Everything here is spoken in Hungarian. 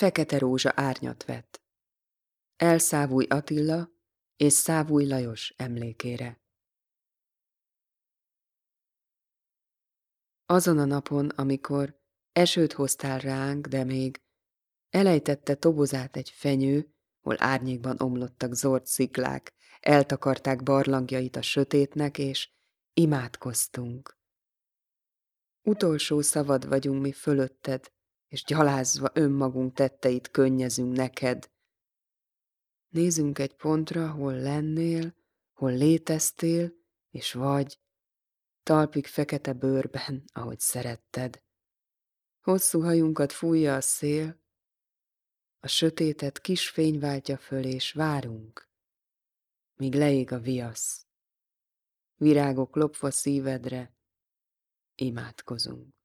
Fekete rózsa árnyat vett. Elszávúj Attila és Szávúj Lajos emlékére. Azon a napon, amikor esőt hoztál ránk, de még elejtette tobozát egy fenyő, hol árnyékban omlottak zord sziklák, eltakarták barlangjait a sötétnek, és imádkoztunk. Utolsó szavad vagyunk mi fölötted, és gyalázva önmagunk tetteit könnyezünk neked. Nézünk egy pontra, hol lennél, hol léteztél, és vagy, talpig fekete bőrben, ahogy szeretted. Hosszú hajunkat fújja a szél, a sötétet kis fény váltja föl, és várunk, míg leég a viasz. Virágok lopva szívedre, imádkozunk.